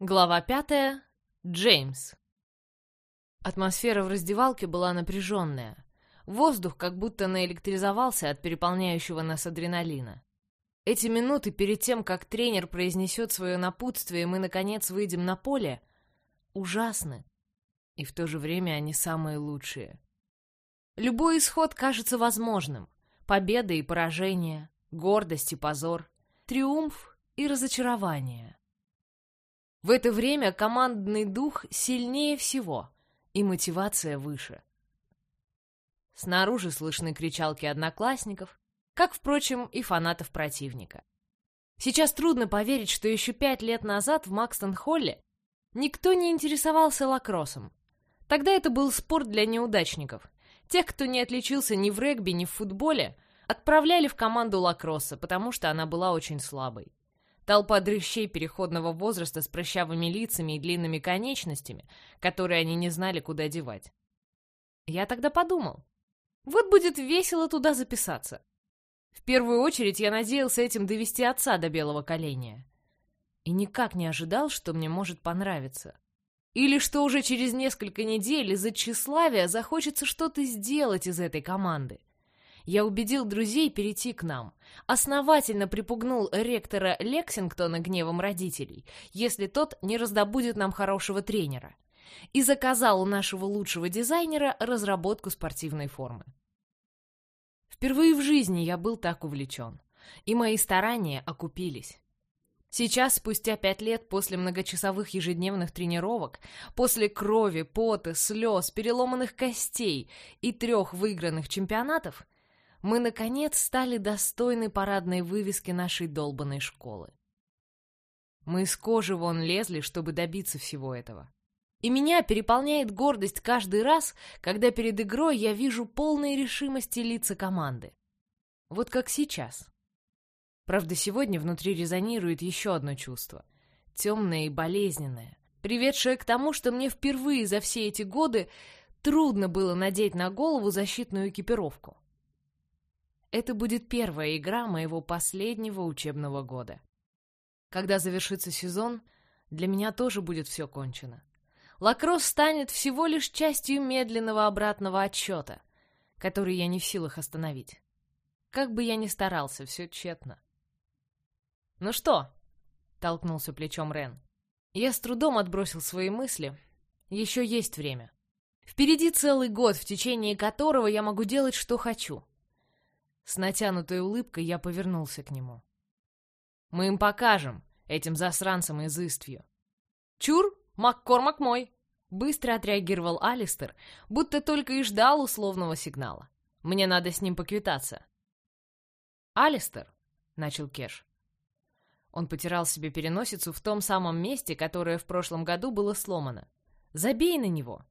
Глава пятая. Джеймс. Атмосфера в раздевалке была напряженная. Воздух как будто наэлектризовался от переполняющего нас адреналина. Эти минуты перед тем, как тренер произнесет свое напутствие, и мы, наконец, выйдем на поле, ужасны. И в то же время они самые лучшие. Любой исход кажется возможным. Победа и поражение, гордость и позор, триумф и разочарование. В это время командный дух сильнее всего, и мотивация выше. Снаружи слышны кричалки одноклассников, как, впрочем, и фанатов противника. Сейчас трудно поверить, что еще пять лет назад в Макстон-Холле никто не интересовался лакроссом. Тогда это был спорт для неудачников. Тех, кто не отличился ни в регби, ни в футболе, отправляли в команду лакросса, потому что она была очень слабой. Толпа дрыщей переходного возраста с прыщавыми лицами и длинными конечностями, которые они не знали, куда девать. Я тогда подумал, вот будет весело туда записаться. В первую очередь я надеялся этим довести отца до белого коленя. И никак не ожидал, что мне может понравиться. Или что уже через несколько недель из-за тщеславия захочется что-то сделать из этой команды. Я убедил друзей перейти к нам. Основательно припугнул ректора Лексингтона гневом родителей, если тот не раздобудет нам хорошего тренера. И заказал у нашего лучшего дизайнера разработку спортивной формы. Впервые в жизни я был так увлечен. И мои старания окупились. Сейчас, спустя пять лет после многочасовых ежедневных тренировок, после крови, пота, слез, переломанных костей и трех выигранных чемпионатов, мы, наконец, стали достойны парадной вывески нашей долбанной школы. Мы из кожи вон лезли, чтобы добиться всего этого. И меня переполняет гордость каждый раз, когда перед игрой я вижу полные решимости лица команды. Вот как сейчас. Правда, сегодня внутри резонирует еще одно чувство. Темное и болезненное, приведшее к тому, что мне впервые за все эти годы трудно было надеть на голову защитную экипировку. Это будет первая игра моего последнего учебного года. Когда завершится сезон, для меня тоже будет все кончено. Лакросс станет всего лишь частью медленного обратного отсчета, который я не в силах остановить. Как бы я ни старался, все тщетно. «Ну что?» — толкнулся плечом Рен. Я с трудом отбросил свои мысли. Еще есть время. Впереди целый год, в течение которого я могу делать, что хочу. С натянутой улыбкой я повернулся к нему. «Мы им покажем, этим засранцам из Иствью». «Чур, Маккормак мой!» Быстро отреагировал Алистер, будто только и ждал условного сигнала. «Мне надо с ним поквитаться». «Алистер», — начал Кеш. Он потирал себе переносицу в том самом месте, которое в прошлом году было сломано. «Забей на него!»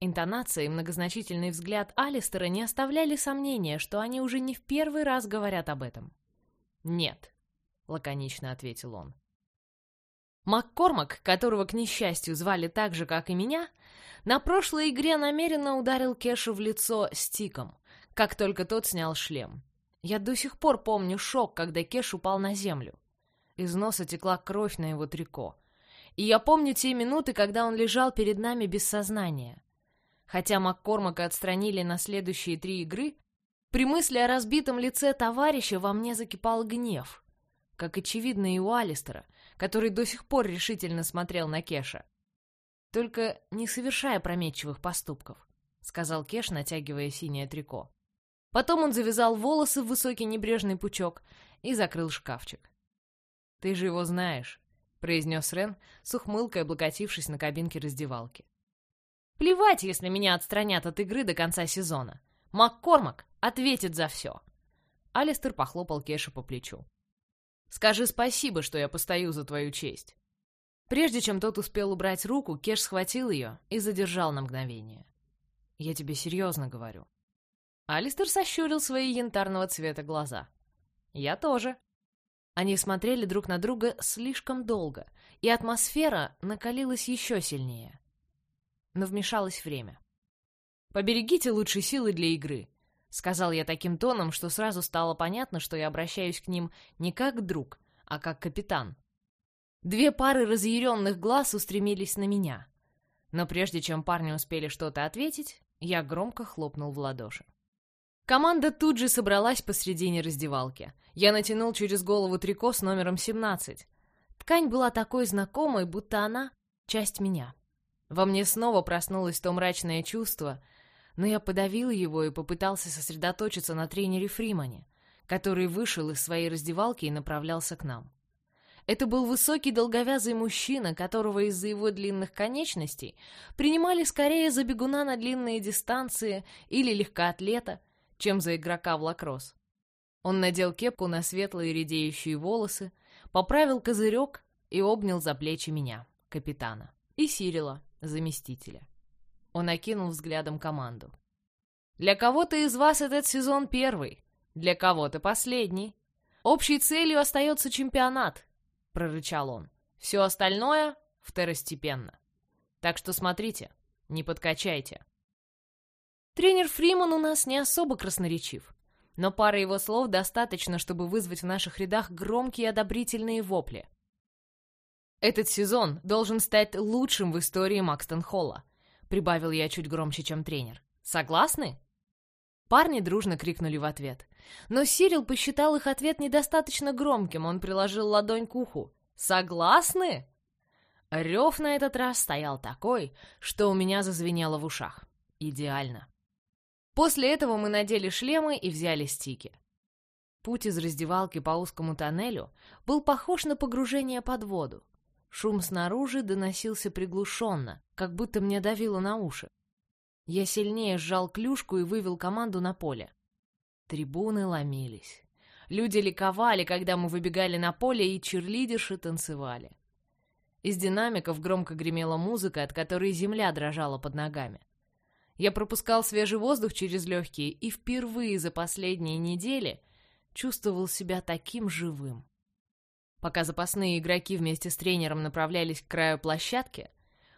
Интонация и многозначительный взгляд Алистера не оставляли сомнения, что они уже не в первый раз говорят об этом. «Нет», — лаконично ответил он. Маккормак, которого, к несчастью, звали так же, как и меня, на прошлой игре намеренно ударил Кешу в лицо стиком, как только тот снял шлем. Я до сих пор помню шок, когда Кеш упал на землю. Из носа текла кровь на его трико. И я помню те минуты, когда он лежал перед нами без сознания. Хотя Маккормака отстранили на следующие три игры, при мысли о разбитом лице товарища во мне закипал гнев. Как очевидно и у Алистера, который до сих пор решительно смотрел на Кеша. «Только не совершая прометчивых поступков», — сказал Кеш, натягивая синее трико. Потом он завязал волосы в высокий небрежный пучок и закрыл шкафчик. «Ты же его знаешь», — произнес Рен, с ухмылкой облокотившись на кабинке раздевалки. Плевать, если меня отстранят от игры до конца сезона. Маккормак ответит за все. Алистер похлопал Кеша по плечу. «Скажи спасибо, что я постою за твою честь». Прежде чем тот успел убрать руку, Кеш схватил ее и задержал на мгновение. «Я тебе серьезно говорю». Алистер сощурил свои янтарного цвета глаза. «Я тоже». Они смотрели друг на друга слишком долго, и атмосфера накалилась еще сильнее но вмешалось время. «Поберегите лучшие силы для игры», — сказал я таким тоном, что сразу стало понятно, что я обращаюсь к ним не как друг, а как капитан. Две пары разъяренных глаз устремились на меня. Но прежде чем парни успели что-то ответить, я громко хлопнул в ладоши. Команда тут же собралась посредине раздевалки. Я натянул через голову трико с номером 17. Ткань была такой знакомой, будто она — часть меня. Во мне снова проснулось то мрачное чувство, но я подавил его и попытался сосредоточиться на тренере Фримане, который вышел из своей раздевалки и направлялся к нам. Это был высокий долговязый мужчина, которого из-за его длинных конечностей принимали скорее за бегуна на длинные дистанции или легкоатлета, чем за игрока в лакросс. Он надел кепку на светлые редеющие волосы, поправил козырек и обнял за плечи меня, капитана, и Сирила, заместителя. Он окинул взглядом команду. «Для кого-то из вас этот сезон первый, для кого-то последний. Общей целью остается чемпионат, — прорычал он. «Все остальное второстепенно. Так что смотрите, не подкачайте». Тренер Фриман у нас не особо красноречив, но пара его слов достаточно, чтобы вызвать в наших рядах громкие одобрительные вопли. «Этот сезон должен стать лучшим в истории Макстон-Холла», прибавил я чуть громче, чем тренер. «Согласны?» Парни дружно крикнули в ответ. Но Сирил посчитал их ответ недостаточно громким, он приложил ладонь к уху. «Согласны?» Рев на этот раз стоял такой, что у меня зазвенело в ушах. Идеально. После этого мы надели шлемы и взяли стики. Путь из раздевалки по узкому тоннелю был похож на погружение под воду. Шум снаружи доносился приглушенно, как будто мне давило на уши. Я сильнее сжал клюшку и вывел команду на поле. Трибуны ломились. Люди ликовали, когда мы выбегали на поле, и черлидерши танцевали. Из динамиков громко гремела музыка, от которой земля дрожала под ногами. Я пропускал свежий воздух через легкие и впервые за последние недели чувствовал себя таким живым. Пока запасные игроки вместе с тренером направлялись к краю площадки,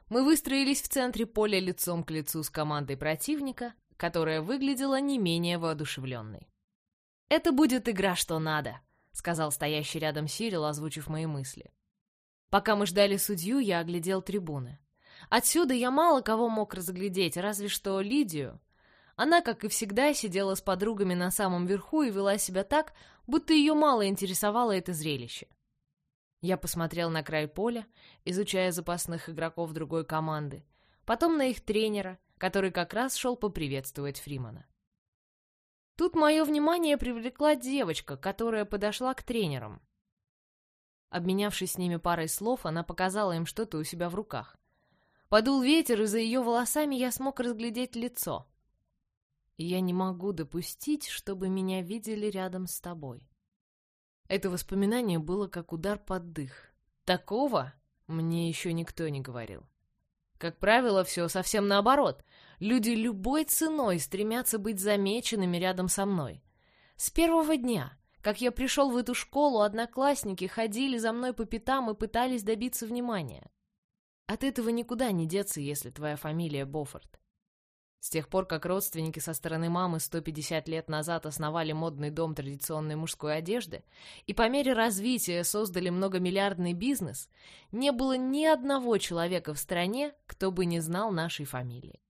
мы выстроились в центре поля лицом к лицу с командой противника, которая выглядела не менее воодушевленной. «Это будет игра, что надо», — сказал стоящий рядом Сирил, озвучив мои мысли. Пока мы ждали судью, я оглядел трибуны. Отсюда я мало кого мог разглядеть, разве что Лидию. Она, как и всегда, сидела с подругами на самом верху и вела себя так, будто ее мало интересовало это зрелище. Я посмотрел на край поля, изучая запасных игроков другой команды, потом на их тренера, который как раз шел поприветствовать Фримана. Тут мое внимание привлекла девочка, которая подошла к тренерам. Обменявшись с ними парой слов, она показала им что-то у себя в руках. Подул ветер, и за ее волосами я смог разглядеть лицо. «Я не могу допустить, чтобы меня видели рядом с тобой», это воспоминание было как удар под дых. Такого мне еще никто не говорил. Как правило, все совсем наоборот. Люди любой ценой стремятся быть замеченными рядом со мной. С первого дня, как я пришел в эту школу, одноклассники ходили за мной по пятам и пытались добиться внимания. От этого никуда не деться, если твоя фамилия Боффорд. С тех пор, как родственники со стороны мамы 150 лет назад основали модный дом традиционной мужской одежды и по мере развития создали многомиллиардный бизнес, не было ни одного человека в стране, кто бы не знал нашей фамилии.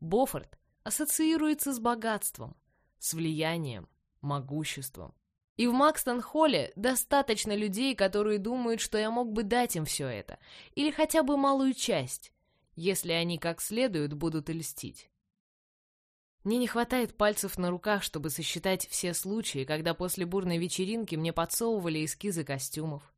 Боффорд ассоциируется с богатством, с влиянием, могуществом. И в Макстон-Холле достаточно людей, которые думают, что я мог бы дать им все это, или хотя бы малую часть, если они как следует будут льстить. Мне не хватает пальцев на руках, чтобы сосчитать все случаи, когда после бурной вечеринки мне подсовывали эскизы костюмов.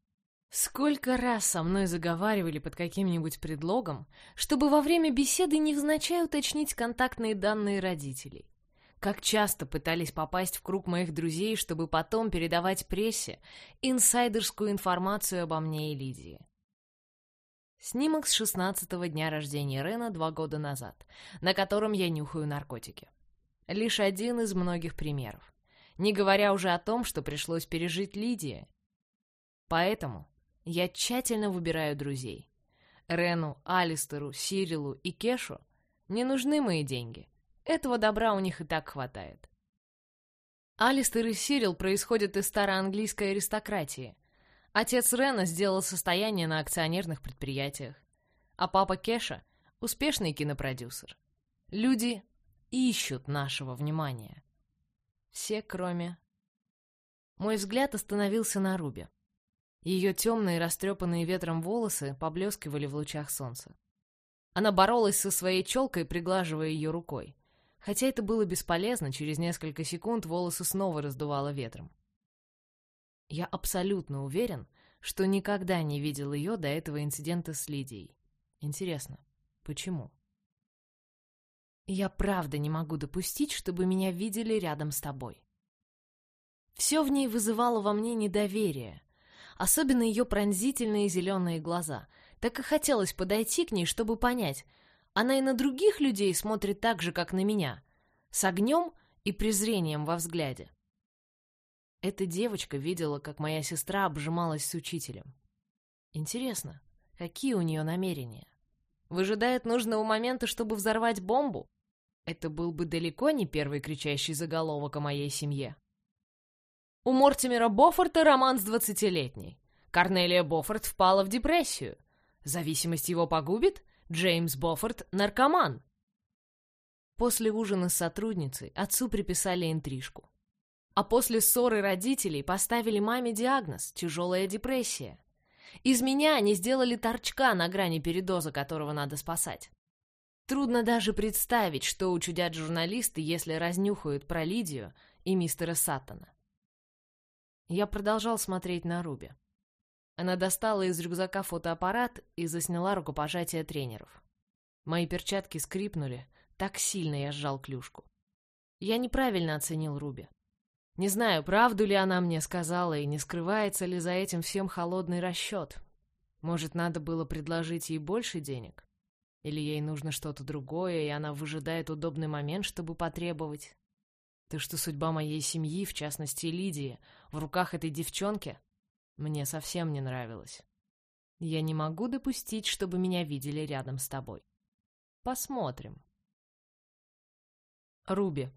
Сколько раз со мной заговаривали под каким-нибудь предлогом, чтобы во время беседы невзначай уточнить контактные данные родителей. Как часто пытались попасть в круг моих друзей, чтобы потом передавать прессе инсайдерскую информацию обо мне и Лидии. Снимок с шестнадцатого дня рождения Рена два года назад, на котором я нюхаю наркотики. Лишь один из многих примеров. Не говоря уже о том, что пришлось пережить Лидия. Поэтому я тщательно выбираю друзей. Рену, Алистеру, Сирилу и Кешу не нужны мои деньги. Этого добра у них и так хватает. Алистер и Сирил происходят из староанглийской аристократии. Отец Рена сделал состояние на акционерных предприятиях, а папа Кеша — успешный кинопродюсер. Люди ищут нашего внимания. Все, кроме... Мой взгляд остановился на Рубе. Ее темные, растрепанные ветром волосы поблескивали в лучах солнца. Она боролась со своей челкой, приглаживая ее рукой. Хотя это было бесполезно, через несколько секунд волосы снова раздувало ветром. Я абсолютно уверен, что никогда не видел ее до этого инцидента с Лидией. Интересно, почему? Я правда не могу допустить, чтобы меня видели рядом с тобой. Все в ней вызывало во мне недоверие, особенно ее пронзительные зеленые глаза. Так и хотелось подойти к ней, чтобы понять, она и на других людей смотрит так же, как на меня, с огнем и презрением во взгляде. Эта девочка видела, как моя сестра обжималась с учителем. Интересно, какие у нее намерения? Выжидает нужного момента, чтобы взорвать бомбу? Это был бы далеко не первый кричащий заголовок о моей семье. У Мортимера Боффорта роман с двадцатилетней. Корнелия Боффорт впала в депрессию. Зависимость его погубит? Джеймс Боффорд — наркоман. После ужина с сотрудницей отцу приписали интрижку. А после ссоры родителей поставили маме диагноз – тяжелая депрессия. Из меня они сделали торчка на грани передоза, которого надо спасать. Трудно даже представить, что учудят журналисты, если разнюхают про Лидию и мистера Саттона. Я продолжал смотреть на Руби. Она достала из рюкзака фотоаппарат и засняла рукопожатие тренеров. Мои перчатки скрипнули, так сильно я сжал клюшку. Я неправильно оценил Руби. Не знаю, правду ли она мне сказала, и не скрывается ли за этим всем холодный расчет. Может, надо было предложить ей больше денег? Или ей нужно что-то другое, и она выжидает удобный момент, чтобы потребовать? То, что судьба моей семьи, в частности Лидии, в руках этой девчонки, мне совсем не нравилось. Я не могу допустить, чтобы меня видели рядом с тобой. Посмотрим. Руби.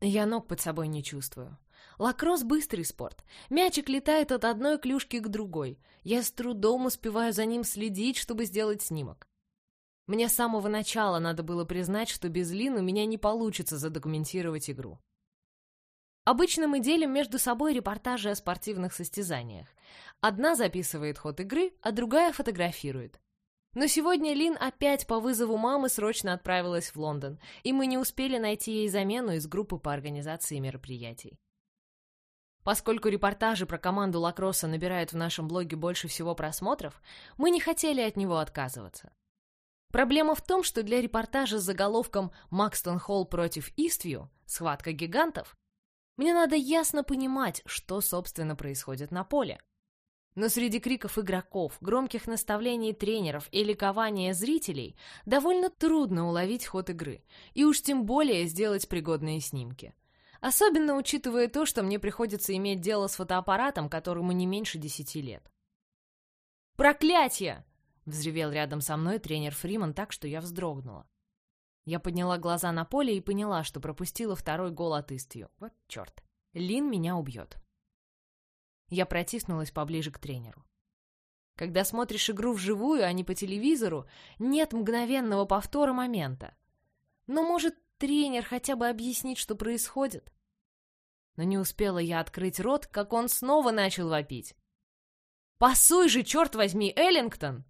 Я ног под собой не чувствую. Лакросс — быстрый спорт. Мячик летает от одной клюшки к другой. Я с трудом успеваю за ним следить, чтобы сделать снимок. Мне с самого начала надо было признать, что без Лин у меня не получится задокументировать игру. Обычно мы делим между собой репортажи о спортивных состязаниях. Одна записывает ход игры, а другая фотографирует. Но сегодня Лин опять по вызову мамы срочно отправилась в Лондон, и мы не успели найти ей замену из группы по организации мероприятий. Поскольку репортажи про команду Лакросса набирают в нашем блоге больше всего просмотров, мы не хотели от него отказываться. Проблема в том, что для репортажа с заголовком «Макстон Холл против Иствью. Схватка гигантов» мне надо ясно понимать, что, собственно, происходит на поле. Но среди криков игроков, громких наставлений тренеров и ликования зрителей довольно трудно уловить ход игры, и уж тем более сделать пригодные снимки. Особенно учитывая то, что мне приходится иметь дело с фотоаппаратом, которому не меньше десяти лет. «Проклятье!» — взревел рядом со мной тренер Фриман так, что я вздрогнула. Я подняла глаза на поле и поняла, что пропустила второй гол от Истью. Вот черт. Лин меня убьет. Я протиснулась поближе к тренеру. Когда смотришь игру вживую, а не по телевизору, нет мгновенного повтора момента. Но может тренер хотя бы объяснить, что происходит? Но не успела я открыть рот, как он снова начал вопить. «Пасуй же, черт возьми, Эллингтон!»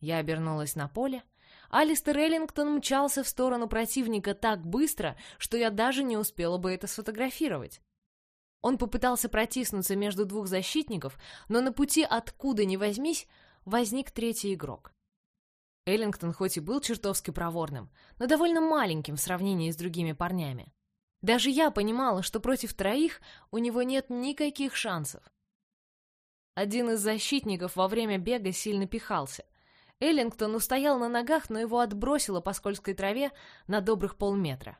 Я обернулась на поле. Алистер Эллингтон мчался в сторону противника так быстро, что я даже не успела бы это сфотографировать. Он попытался протиснуться между двух защитников, но на пути откуда ни возьмись возник третий игрок. Эллингтон хоть и был чертовски проворным, но довольно маленьким в сравнении с другими парнями. Даже я понимала, что против троих у него нет никаких шансов. Один из защитников во время бега сильно пихался. Эллингтон устоял на ногах, но его отбросило по скользкой траве на добрых полметра.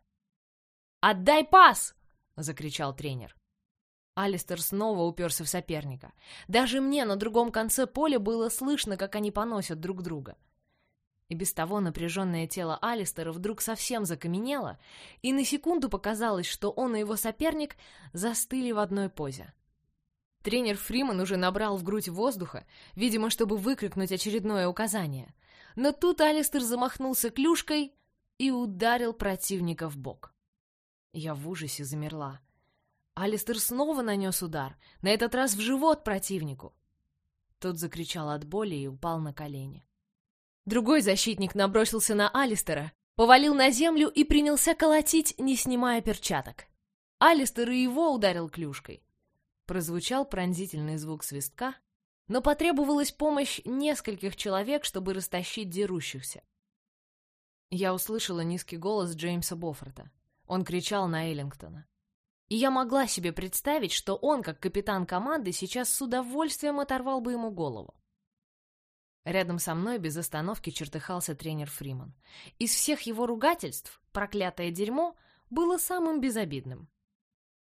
«Отдай пас!» — закричал тренер. Алистер снова уперся в соперника. Даже мне на другом конце поля было слышно, как они поносят друг друга. И без того напряженное тело Алистера вдруг совсем закаменело, и на секунду показалось, что он и его соперник застыли в одной позе. Тренер Фриман уже набрал в грудь воздуха, видимо, чтобы выкрикнуть очередное указание. Но тут Алистер замахнулся клюшкой и ударил противника в бок. Я в ужасе замерла. Алистер снова нанес удар, на этот раз в живот противнику. Тот закричал от боли и упал на колени. Другой защитник набросился на Алистера, повалил на землю и принялся колотить, не снимая перчаток. Алистер и его ударил клюшкой. Прозвучал пронзительный звук свистка, но потребовалась помощь нескольких человек, чтобы растащить дерущихся. Я услышала низкий голос Джеймса Боффорта. Он кричал на Эллингтона. И я могла себе представить, что он, как капитан команды, сейчас с удовольствием оторвал бы ему голову. Рядом со мной без остановки чертыхался тренер Фриман. Из всех его ругательств «проклятое дерьмо» было самым безобидным.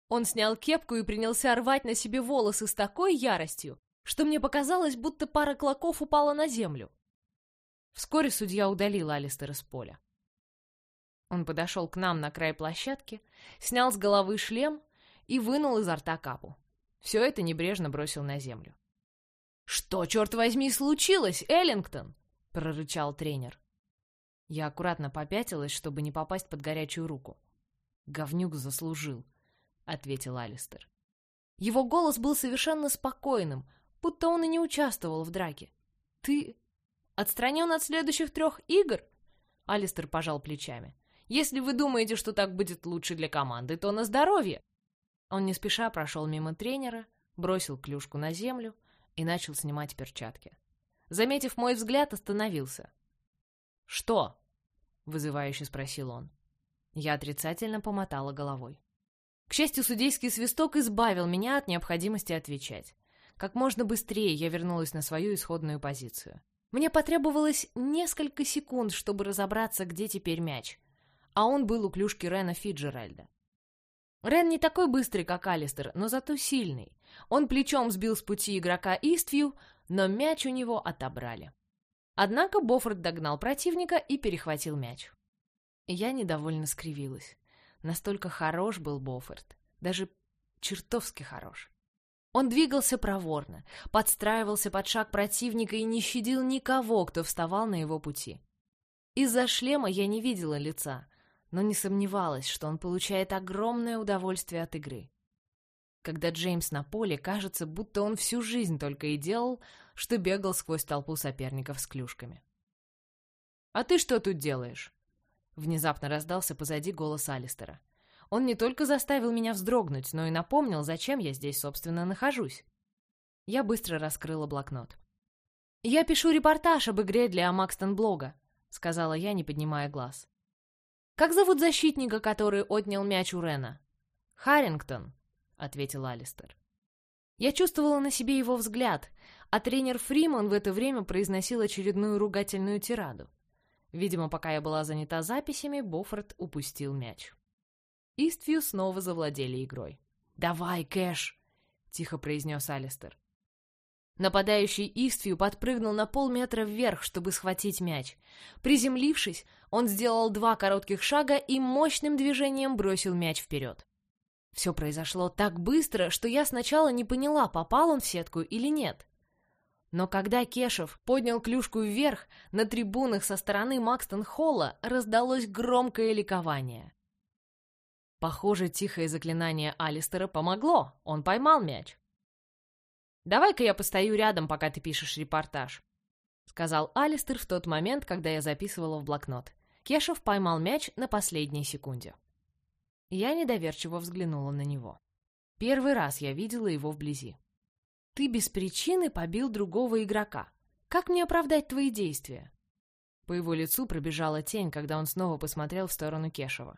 Он снял кепку и принялся рвать на себе волосы с такой яростью, что мне показалось, будто пара клоков упала на землю. Вскоре судья удалил Алистера из поля. Он подошел к нам на край площадки, снял с головы шлем и вынул изо рта капу. Все это небрежно бросил на землю. «Что, черт возьми, случилось, Эллингтон?» — прорычал тренер. Я аккуратно попятилась, чтобы не попасть под горячую руку. «Говнюк заслужил», — ответил Алистер. Его голос был совершенно спокойным, будто он и не участвовал в драке. «Ты отстранен от следующих трех игр?» Алистер пожал плечами. Если вы думаете, что так будет лучше для команды, то на здоровье!» Он не спеша прошел мимо тренера, бросил клюшку на землю и начал снимать перчатки. Заметив мой взгляд, остановился. «Что?» — вызывающе спросил он. Я отрицательно помотала головой. К счастью, судейский свисток избавил меня от необходимости отвечать. Как можно быстрее я вернулась на свою исходную позицию. Мне потребовалось несколько секунд, чтобы разобраться, где теперь мяч а он был у клюшки Рена Фиджеральда. Рен не такой быстрый, как Алистер, но зато сильный. Он плечом сбил с пути игрока Иствью, но мяч у него отобрали. Однако Боффорд догнал противника и перехватил мяч. Я недовольно скривилась. Настолько хорош был Боффорд. Даже чертовски хорош. Он двигался проворно, подстраивался под шаг противника и не щадил никого, кто вставал на его пути. Из-за шлема я не видела лица, но не сомневалась, что он получает огромное удовольствие от игры. Когда Джеймс на поле, кажется, будто он всю жизнь только и делал, что бегал сквозь толпу соперников с клюшками. «А ты что тут делаешь?» Внезапно раздался позади голос Алистера. Он не только заставил меня вздрогнуть, но и напомнил, зачем я здесь, собственно, нахожусь. Я быстро раскрыла блокнот. «Я пишу репортаж об игре для Макстон-блога», — сказала я, не поднимая глаз. «Как зовут защитника, который отнял мяч у Рена?» «Харрингтон», — ответил Алистер. Я чувствовала на себе его взгляд, а тренер Фриман в это время произносил очередную ругательную тираду. Видимо, пока я была занята записями, Боффорд упустил мяч. Иствью снова завладели игрой. «Давай, Кэш!» — тихо произнес Алистер. Нападающий Иствью подпрыгнул на полметра вверх, чтобы схватить мяч. Приземлившись, он сделал два коротких шага и мощным движением бросил мяч вперед. Все произошло так быстро, что я сначала не поняла, попал он в сетку или нет. Но когда Кешев поднял клюшку вверх, на трибунах со стороны Макстон-Холла раздалось громкое ликование. Похоже, тихое заклинание Алистера помогло, он поймал мяч. «Давай-ка я постою рядом, пока ты пишешь репортаж», — сказал Алистер в тот момент, когда я записывала в блокнот. Кешев поймал мяч на последней секунде. Я недоверчиво взглянула на него. Первый раз я видела его вблизи. «Ты без причины побил другого игрока. Как мне оправдать твои действия?» По его лицу пробежала тень, когда он снова посмотрел в сторону Кешева.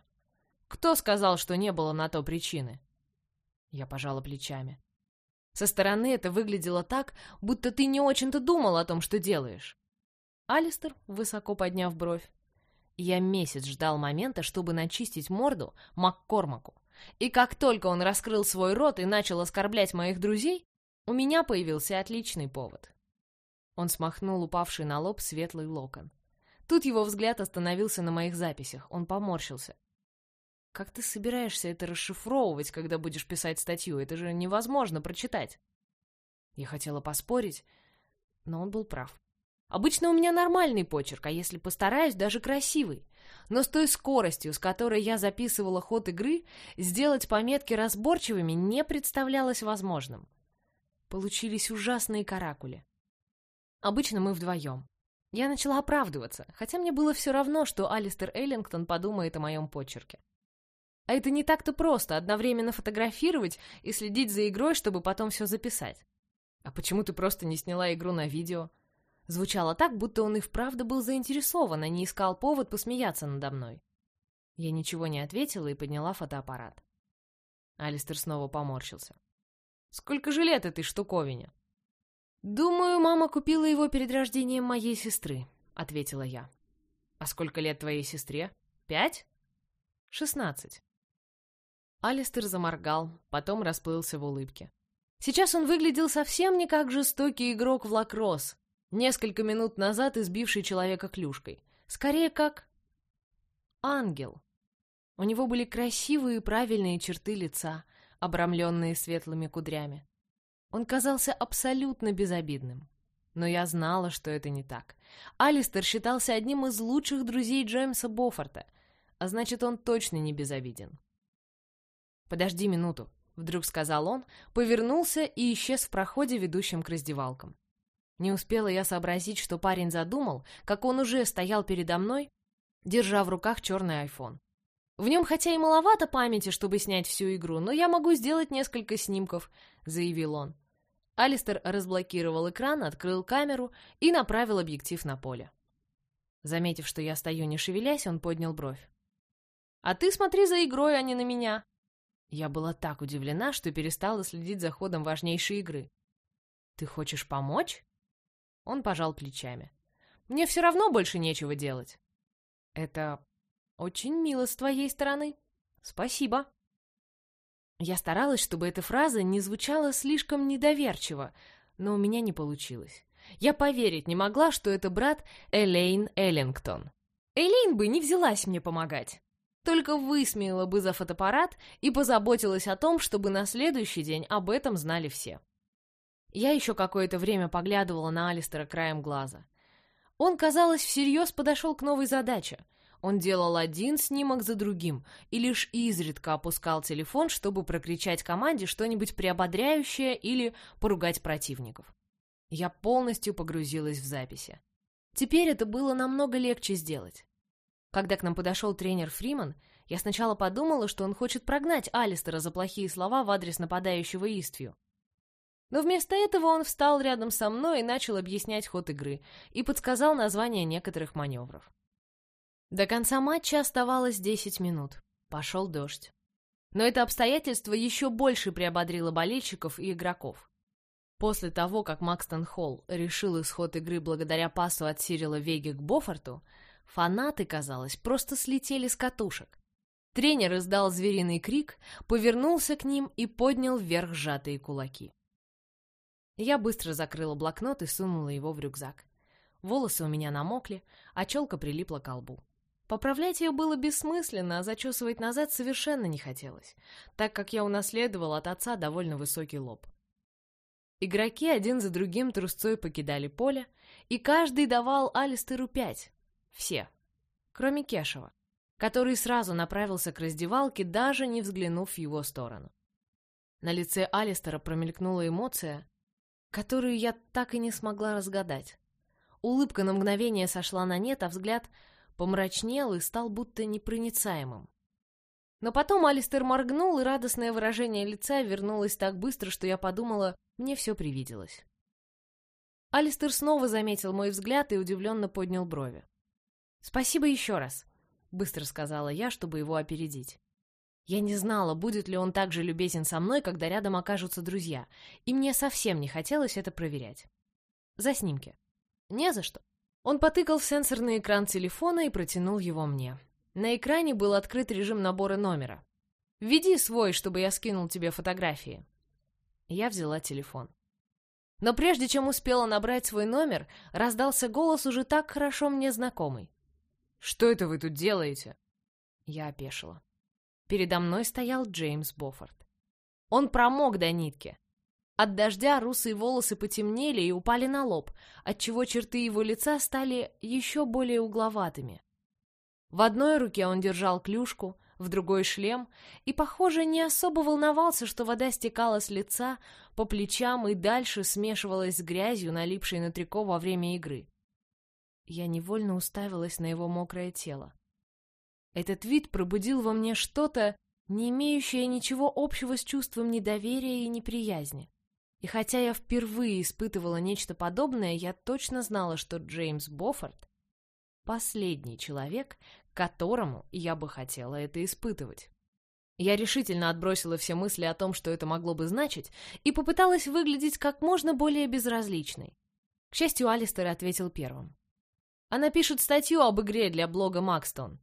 «Кто сказал, что не было на то причины?» Я пожала плечами. Со стороны это выглядело так, будто ты не очень-то думал о том, что делаешь. Алистер, высоко подняв бровь. Я месяц ждал момента, чтобы начистить морду Маккормаку. И как только он раскрыл свой рот и начал оскорблять моих друзей, у меня появился отличный повод. Он смахнул упавший на лоб светлый локон. Тут его взгляд остановился на моих записях. Он поморщился. Как ты собираешься это расшифровывать, когда будешь писать статью? Это же невозможно прочитать. Я хотела поспорить, но он был прав. Обычно у меня нормальный почерк, а если постараюсь, даже красивый. Но с той скоростью, с которой я записывала ход игры, сделать пометки разборчивыми не представлялось возможным. Получились ужасные каракули. Обычно мы вдвоем. Я начала оправдываться, хотя мне было все равно, что Алистер Эллингтон подумает о моем почерке. А это не так-то просто, одновременно фотографировать и следить за игрой, чтобы потом все записать. А почему ты просто не сняла игру на видео? Звучало так, будто он и вправду был заинтересован, а не искал повод посмеяться надо мной. Я ничего не ответила и подняла фотоаппарат. Алистер снова поморщился. «Сколько же лет этой штуковине?» «Думаю, мама купила его перед рождением моей сестры», — ответила я. «А сколько лет твоей сестре? Пять?» «Шестнадцать». Алистер заморгал, потом расплылся в улыбке. Сейчас он выглядел совсем не как жестокий игрок в лакросс, несколько минут назад избивший человека клюшкой. Скорее, как... ангел. У него были красивые и правильные черты лица, обрамленные светлыми кудрями. Он казался абсолютно безобидным. Но я знала, что это не так. Алистер считался одним из лучших друзей Джеймса Боффорта, а значит, он точно не безобиден. «Подожди минуту», — вдруг сказал он, повернулся и исчез в проходе, ведущем к раздевалкам. Не успела я сообразить, что парень задумал, как он уже стоял передо мной, держа в руках черный айфон. В нем хотя и маловато памяти, чтобы снять всю игру, но я могу сделать несколько снимков, заявил он. Алистер разблокировал экран, открыл камеру и направил объектив на поле. Заметив, что я стою не шевелясь, он поднял бровь. «А ты смотри за игрой, а не на меня!» Я была так удивлена, что перестала следить за ходом важнейшей игры. «Ты хочешь помочь?» Он пожал плечами. «Мне все равно больше нечего делать». «Это очень мило с твоей стороны. Спасибо». Я старалась, чтобы эта фраза не звучала слишком недоверчиво, но у меня не получилось. Я поверить не могла, что это брат Элейн Эллингтон. Элейн бы не взялась мне помогать. Только высмеяла бы за фотоаппарат и позаботилась о том, чтобы на следующий день об этом знали все. Я еще какое-то время поглядывала на Алистера краем глаза. Он, казалось, всерьез подошел к новой задаче — он делал один снимок за другим и лишь изредка опускал телефон, чтобы прокричать команде что-нибудь приободряющее или поругать противников. Я полностью погрузилась в записи. Теперь это было намного легче сделать. Когда к нам подошел тренер Фриман, я сначала подумала, что он хочет прогнать Алистера за плохие слова в адрес нападающего Иствью. Но вместо этого он встал рядом со мной и начал объяснять ход игры и подсказал название некоторых маневров. До конца матча оставалось 10 минут. Пошел дождь. Но это обстоятельство еще больше приободрило болельщиков и игроков. После того, как Макстон Холл решил исход игры благодаря пасу от Сирила Веги к Бофорту, фанаты, казалось, просто слетели с катушек. Тренер издал звериный крик, повернулся к ним и поднял вверх сжатые кулаки. Я быстро закрыла блокнот и сунула его в рюкзак. Волосы у меня намокли, а челка прилипла к лбу. Поправлять ее было бессмысленно, а зачесывать назад совершенно не хотелось, так как я унаследовал от отца довольно высокий лоб. Игроки один за другим трусцой покидали поле, и каждый давал Алистеру пять. Все. Кроме Кешева, который сразу направился к раздевалке, даже не взглянув в его сторону. На лице Алистера промелькнула эмоция, которую я так и не смогла разгадать. Улыбка на мгновение сошла на нет, а взгляд помрачнел и стал будто непроницаемым. Но потом Алистер моргнул, и радостное выражение лица вернулось так быстро, что я подумала, мне все привиделось. Алистер снова заметил мой взгляд и удивленно поднял брови. «Спасибо еще раз», — быстро сказала я, чтобы его опередить. Я не знала, будет ли он так же любезен со мной, когда рядом окажутся друзья, и мне совсем не хотелось это проверять. За снимки. Не за что. Он потыкал в сенсорный экран телефона и протянул его мне. На экране был открыт режим набора номера. «Введи свой, чтобы я скинул тебе фотографии». Я взяла телефон. Но прежде чем успела набрать свой номер, раздался голос уже так хорошо мне знакомый. «Что это вы тут делаете?» Я опешила. Передо мной стоял Джеймс Боффорд. Он промок до нитки. От дождя русые волосы потемнели и упали на лоб, отчего черты его лица стали еще более угловатыми. В одной руке он держал клюшку, в другой шлем, и, похоже, не особо волновался, что вода стекала с лица, по плечам и дальше смешивалась с грязью, налипшей на трико во время игры. Я невольно уставилась на его мокрое тело. Этот вид пробудил во мне что-то, не имеющее ничего общего с чувством недоверия и неприязни. И хотя я впервые испытывала нечто подобное, я точно знала, что Джеймс Боффорд — последний человек, которому я бы хотела это испытывать. Я решительно отбросила все мысли о том, что это могло бы значить, и попыталась выглядеть как можно более безразличной. К счастью, Алистер ответил первым. Она пишет статью об игре для блога Макстон.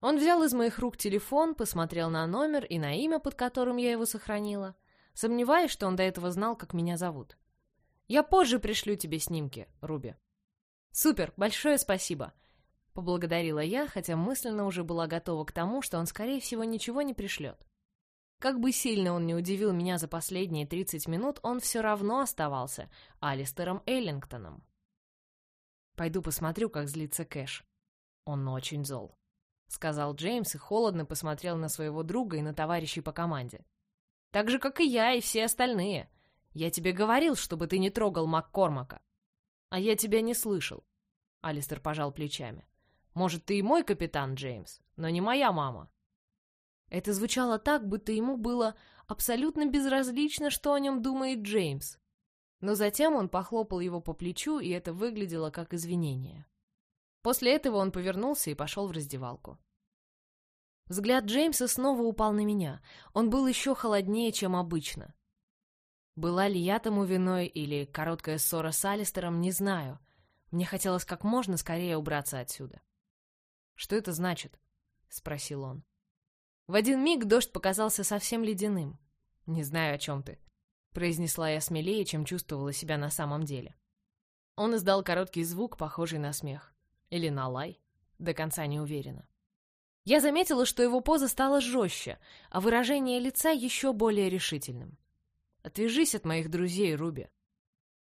Он взял из моих рук телефон, посмотрел на номер и на имя, под которым я его сохранила, сомневаясь, что он до этого знал, как меня зовут. Я позже пришлю тебе снимки, Руби. Супер, большое спасибо. Поблагодарила я, хотя мысленно уже была готова к тому, что он, скорее всего, ничего не пришлет. Как бы сильно он не удивил меня за последние 30 минут, он все равно оставался Алистером Эллингтоном. Пойду посмотрю, как злится Кэш. Он очень зол. Сказал Джеймс и холодно посмотрел на своего друга и на товарищей по команде. Так же, как и я, и все остальные. Я тебе говорил, чтобы ты не трогал Маккормака. А я тебя не слышал. Алистер пожал плечами. Может, ты и мой капитан, Джеймс, но не моя мама. Это звучало так, будто ему было абсолютно безразлично, что о нем думает Джеймс. Но затем он похлопал его по плечу, и это выглядело как извинение. После этого он повернулся и пошел в раздевалку. Взгляд Джеймса снова упал на меня. Он был еще холоднее, чем обычно. Была ли я тому виной или короткая ссора с Алистером, не знаю. Мне хотелось как можно скорее убраться отсюда. «Что это значит?» — спросил он. В один миг дождь показался совсем ледяным. «Не знаю, о чем ты», — произнесла я смелее, чем чувствовала себя на самом деле. Он издал короткий звук, похожий на смех. Или на лай. До конца не уверена. Я заметила, что его поза стала жестче, а выражение лица еще более решительным. «Отвяжись от моих друзей, Руби»,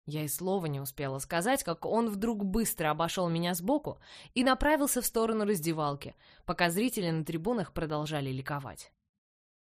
я и слова не успела сказать, как он вдруг быстро обошел меня сбоку и направился в сторону раздевалки, пока зрители на трибунах продолжали ликовать.